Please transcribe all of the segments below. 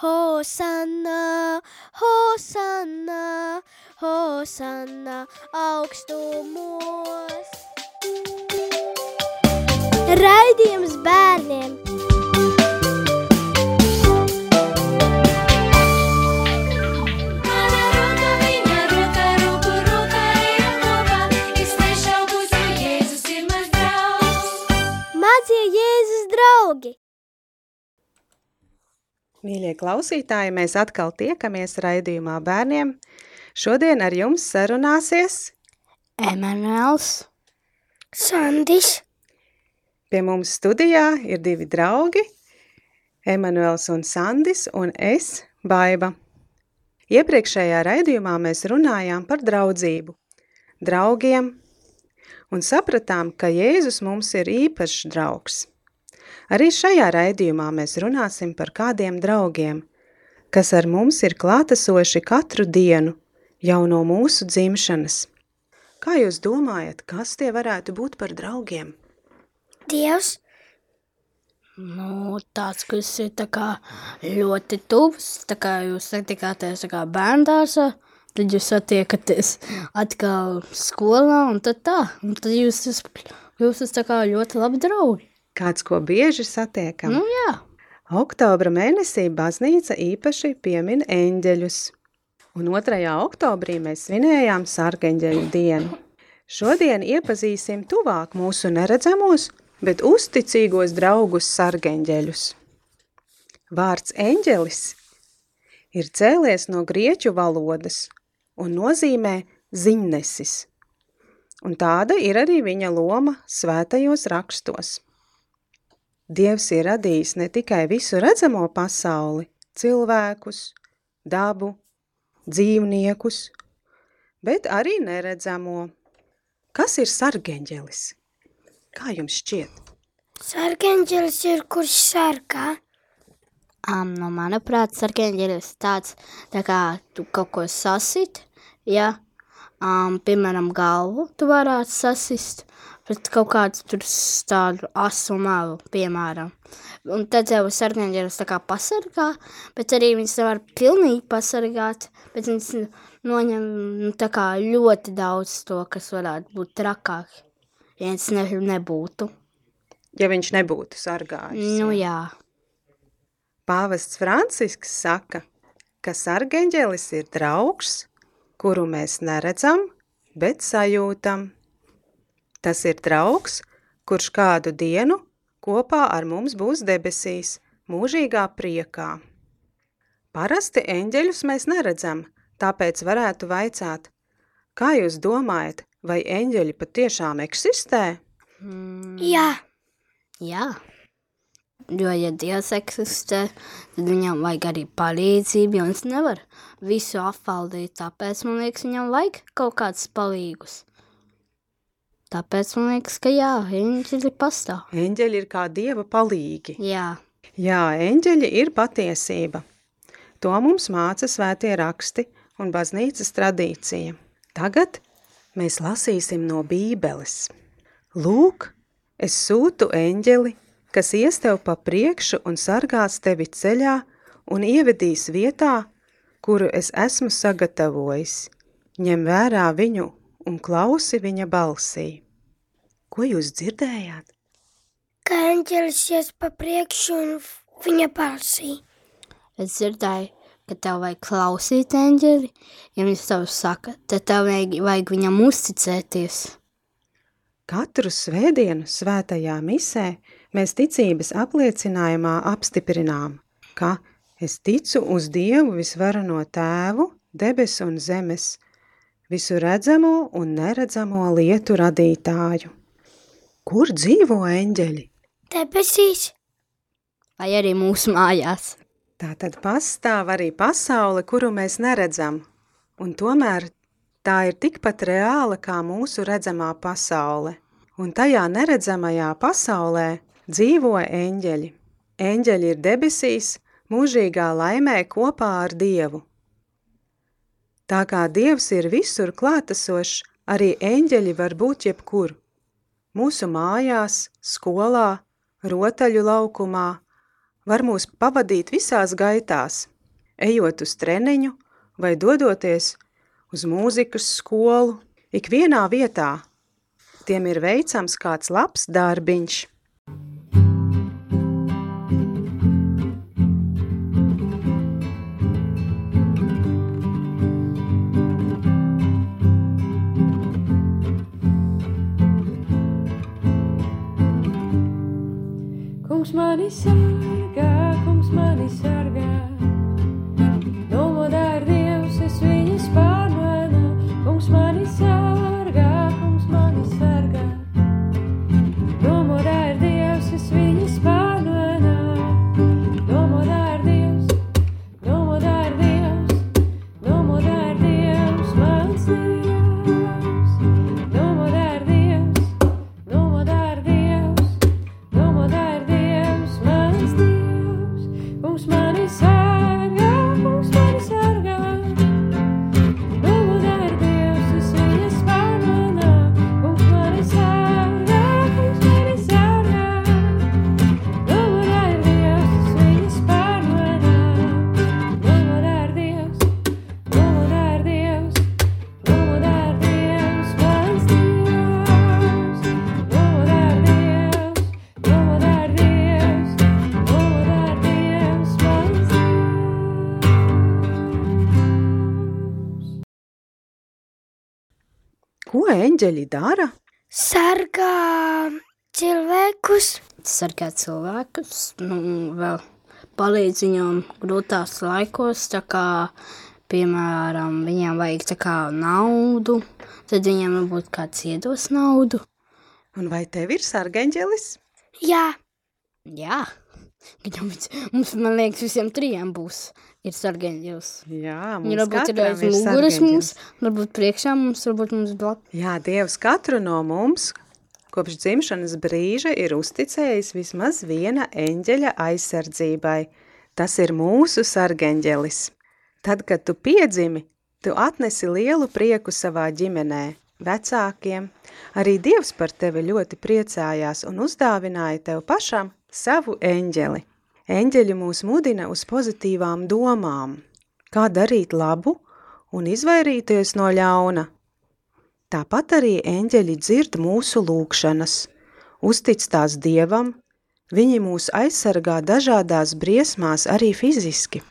Hosanna, Hosanna, Hosanna augstumos. Raidījums bērniem! Mīļie klausītāji, mēs atkal tiekamies raidījumā bērniem. Šodien ar jums sarunāsies Emanuels, Sandis, pie mums studijā ir divi draugi, Emanuels un Sandis un es, Baiba. Iepriekšējā raidījumā mēs runājām par draudzību, draugiem un sapratām, ka Jēzus mums ir īpašs draugs. Arī šajā raidījumā mēs runāsim par kādiem draugiem, kas ar mums ir klātesoši katru dienu, jau no mūsu dzimšanas. Kā jūs domājat, kas tie varētu būt par draugiem? Dievs, Nu, tāds, kas ir tā kā ļoti tuvs, tā kā jūs satikāties tā kā bērndārsā, tad jūs satiekaties atkal skolā un tad tā, un tad jūs esat, tā kā ļoti labi draugi. Kāds, ko bieži satiekam? Nu jā, Oktobra mēnesī baznīca īpaši piemin eņģeļus, un 2. oktobrī mēs svinējām sargeņģeļu dienu. Šodien iepazīsim tuvāk mūsu neredzamos, bet uzticīgos draugus sargeņģeļus. Vārds eņģelis ir cēlies no grieķu valodas un nozīmē ziņnesis, un tāda ir arī viņa loma svētajos rakstos. Dievs ir radījis ne tikai visu redzamo pasauli, cilvēkus, dabu, dzīvniekus, bet arī neredzamo. Kas ir sargeņģelis? Kā jums šķiet? sarkanģelis ir kurš sargā. um, nu, manuprāt, sarkanģelis tāds, tā kā tu kaut ko sasit, ja, um, piemēram, galvu tu varētu sasist, pret kaut kādu tur tādu asu malu, piemēram. Un tad jau sarkanģelis tā kā pasargā, bet arī viņas nevar pilnīgi pasargāt, bet viņas noņem nu, tā kā ļoti daudz to, kas varētu būt trakāk, ja viņas ne, nebūtu. Ja viņš nebūtu sargājis. Nu jā. Pāvests Francisks saka, ka sargeņģelis ir draugs, kuru mēs neredzam, bet sajūtam. Tas ir draugs, kurš kādu dienu kopā ar mums būs debesīs, mūžīgā priekā. Parasti eņģeļus mēs neredzam, tāpēc varētu vaicāt, kā jūs domājat, vai eņģeļi patiešām eksistē? Jā, Jā. Jo, ja Dievs eksistē, tad viņam vajag arī palīdzību, jo viņš nevar visu apvaldīt. Tāpēc man liekas, viņam vajag kaut kāds palīgus. Tāpēc man liekas, ka jā, ir pastāv. Eņģeļi ir kā dieva palīgi. Jā, Jā, eņģeļi ir patiesība. To mums māca svētie raksti un baznīcas tradīcija. Tagad mēs lasīsim no bībeles. Lūk, es sūtu eņģeli, kas ies tev pa priekšu un sargās tevi ceļā un ievedīs vietā, kuru es esmu sagatavojis. Ņem vērā viņu un klausi viņa balsī. Ko jūs dzirdējāt? ka eņģelis ies pa priekšu un viņa balsī. es dzirdēju, ka tev vajag klausīt eņģeli. Ja viņš tev saka, tad tev vajag, vajag viņam uzticēties. Katru svētdienu svētajā misē mēs ticības apliecinājumā apstiprinām, ka es ticu uz Dievu visvarano tēvu, debesu un zemes, visu redzamo un neredzamo lietu radītāju. Kur dzīvo eņģeļi? Debesīs, Vai arī mūsu mājās. Tā tad pastāv arī pasaule, kuru mēs neredzam, un tomēr tā ir tikpat reāla kā mūsu redzamā pasaule. Un tajā neredzamajā pasaulē dzīvo eņģeļi. Eņģeļi ir debesīs, mūžīgā laimē kopā ar Dievu. Tā kā Dievs ir visur klātesošs, arī eņģeļi var būt jebkur. Mūsu mājās, skolā, rotaļu laukumā var mūs pavadīt visās gaitās, ejot uz treniņu vai dodoties uz mūzikas skolu, ikvienā vietā. Tiem ir veicams kāds labs darbiņš. Kungs mani sargā, kungs mani sargā. Eņģeļi dara? Sargā cilvēkus, sargā cilvēkus, nu, vēl palīdz viņam grūtās laikos, tā kā, piemēram, viņiem vajag tā kā naudu, tad viņiem varbūt kāds iedos naudu. Un vai tev ir sargeņģelis? jā, Jā, viņam, mums, man liekas, visiem trijiem būs, ir sargeņģils. Jā, mums varbūt ir aiz muguras mums, varbūt priekšā mums, varbūt mums blakus. Jā, Dievs katru no mums kopš dzimšanas brīža ir uzticējis vismaz viena eņģeļa aizsardzībai. Tas ir mūsu sargeņģelis. Tad, kad tu piedzimi, tu atnesi lielu prieku savā ģimenē, vecākiem. Arī Dievs par tevi ļoti priecājās un uzdāvināja tev pašam savu eņģeli. Eņģeļi mūs mudina uz pozitīvām domām, kā darīt labu un izvairīties no ļauna. Tāpat arī eņģeļi dzird mūsu lūgšanas, uztic tās Dievam, viņi mūs aizsargā dažādās briesmās arī fiziski.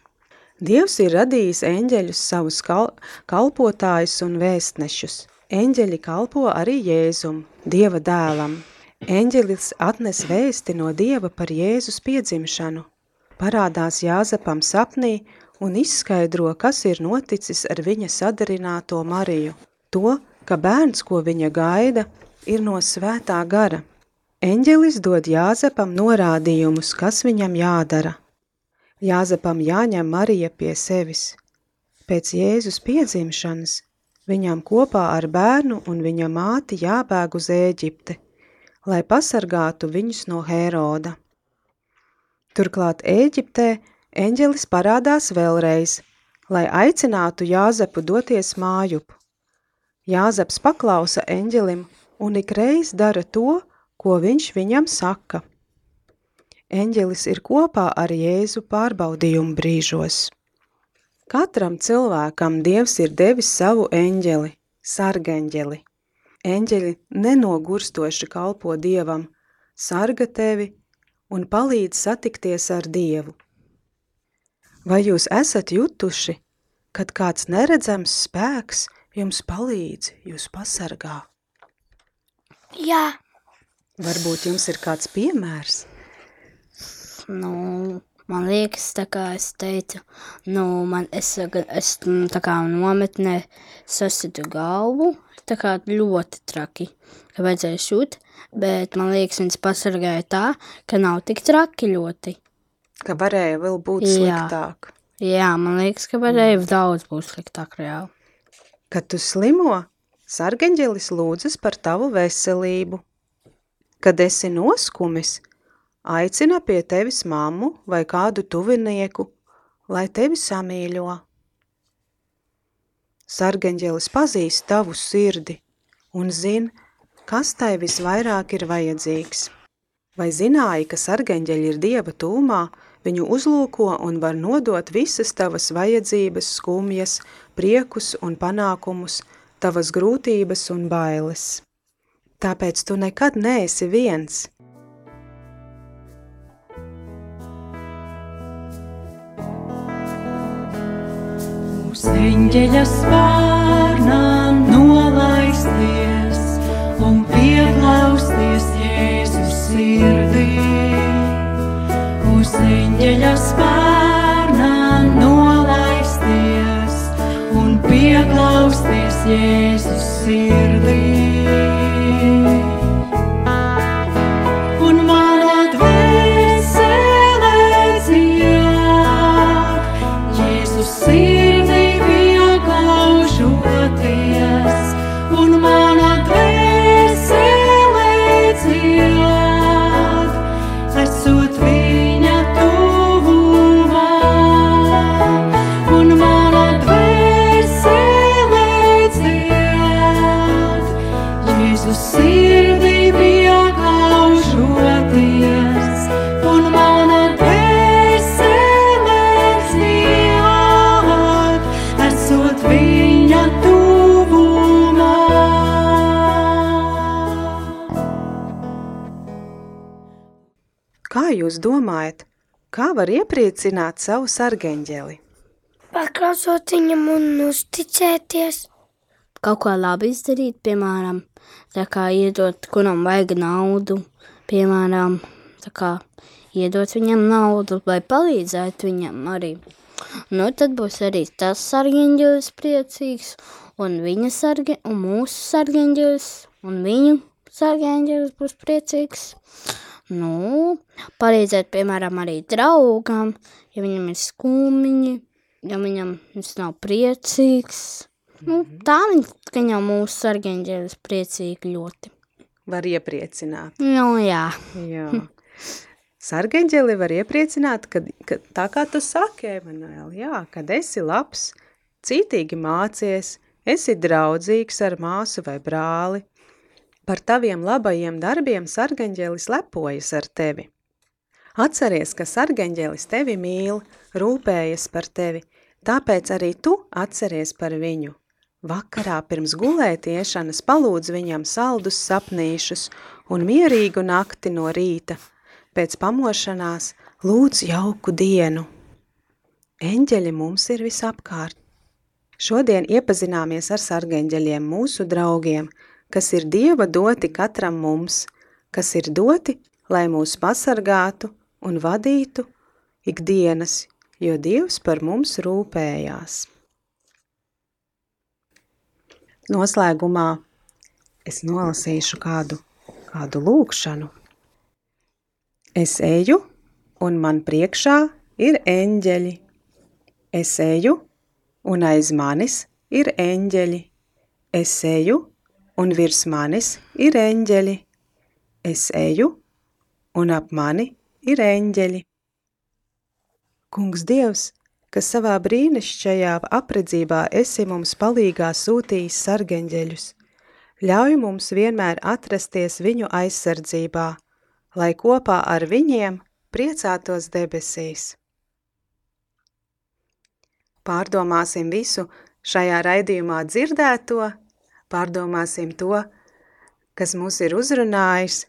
Dievs ir radījis eņģeļus savus kal kalpotājus un vēstnešus. Eņģeļi kalpo arī Jēzum, Dieva dēlam. Eņģelis atnes vēsti no Dieva par Jēzus piedzimšanu, parādās Jāzepam sapnī un izskaidro, kas ir noticis ar viņa sadarināto Mariju. To, ka bērns, ko viņa gaida, ir no svētā gara. Eņģelis dod Jāzepam norādījumus, kas viņam jādara. Jāzepam jāņem Marija pie sevis. Pēc Jēzus piedzimšanas viņam kopā ar bērnu un viņa māti jābēg uz Ēģipti, lai pasargātu viņus no Hēroda. Turklāt Ēģiptē eņģelis parādās vēlreiz, lai aicinātu Jāzepu doties mājup. Jāzeps paklausa eņģelim un ikreiz dara to, ko viņš viņam saka. Eņģelis ir kopā ar Jēzu pārbaudījumu brīžos. Katram cilvēkam Dievs ir devis savu eņģeli, sargeņģeli. Eņģeļi nenogurstoši kalpo Dievam, sarga tevi un palīdz satikties ar Dievu. Vai jūs esat jutuši, kad kāds neredzams spēks jums palīdz, jūs pasargā? jā, Varbūt jums ir kāds piemērs? Nu, man liekas, tā kā es teicu, nu, man es, es tā kā nometnē sasitu galvu, tā kā ļoti traki, ka vajadzēja šūt, bet man liekas, viņas pasargāja tā, ka nav tik traki ļoti. Ka varēja vēl būt Jā. sliktāk. Jā, man liekas, ka varēja daudz būt sliktāk reāli. Kad tu slimo, sargeņģelis lūdzas par tavu veselību. Kad esi noskumis, aicina pie tevis mammu vai kādu tuvinieku, lai tevi samīļo. Sargeņģelis pazīst tavu sirdi un zin, kas tai visvairāk ir vajadzīgs. Vai zināji, ka sargeņģeļi ir Dieva tūmā viņu uzlūko un var nodot visas tavas vajadzības, skumjas, priekus un panākumus, tavas grūtības un bailes. Tāpēc tu nekad neesi viens. Uz eņģeļa spārnām nolaisties un pieklausties Jēzus sirdī. Uz eņģeļa spārnām nolaisties un pieklausties Jēzus sirdī. Pieklaužoties, un mana dvēsele Kā jūs domājat, kā var iepriecināt savu sargeņģeli? Paklausot viņam un uzticēties. kaut ko labi izdarīt, piemēram, tā kā iedot, kuram vajag naudu, piemēram, tā kā iedot viņam naudu, lai palīdzētu viņam arī. Nu, tad būs arī tas sargeņģelis priecīgs, un viņa sarge, un mūsu sargeņģelis, un viņu sargeņģelis būs priecīgs. Nu, palīdzēt, piemēram, arī draugam, ja viņam ir skumiņi, ja viņam viņš nav priecīgs. Nu, tā viņš, ka jau mūsu sargeņģelis priecīgi ļoti. Var iepriecināt. Nu, jā. Jā. Sargeņģeli var iepriecināt, kad, kad tā kā tu saki, Emanuēl, jā, kad esi labs, cītīgi mācies, esi draudzīgs ar māsu vai brāli. Par taviem labajiem darbiem sargeņģelis lepojas ar tevi. Atceries, ka sargeņģelis tevi mīl, rūpējas par tevi, tāpēc arī tu atceries par viņu. Vakarā pirms gulētiešanas palūdz viņam saldus sapnīšus un mierīgu nakti no rīta. Pēc pamošanās lūdz jauku dienu. Eņģeļi mums ir visapkārt. Šodien iepazināmies ar sargeņģeļiem mūsu draugiem, kas ir Dieva doti katram mums, kas ir doti, lai mūs pasargātu un vadītu ikdienas, jo Dievs par mums rūpējās. Noslēgumā es nolasīšu kādu, kādu lūkšanu. Es eju, un man priekšā ir eņģeļi. Es eju, un aiz manis ir eņģeļi. Es eju, un virs manis ir eņģeļi. Es eju, un ap mani ir eņģeļi. Kungs Dievs, kas savā brīnišķajā apredzībā esi mums palīgā sūtījis sargeņģeļus, ļauj mums vienmēr atrasties viņu aizsardzībā, lai kopā ar viņiem priecātos debesīs. Pārdomāsim visu šajā raidījumā dzirdēto, pārdomāsim to, kas mūs ir uzrunājis,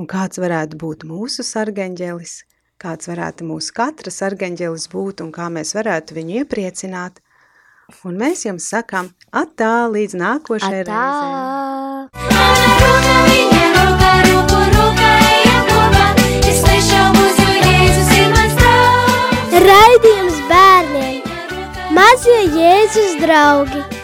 un kāds varētu būt mūsu sargeņģelis, kāds varētu mūsu katra sargeņģelis būt un kā mēs varētu viņu iepriecināt. Un mēs jums sakām atā līdz mans draugs. Raidījums bērniem! Mazie Jēzus draugi!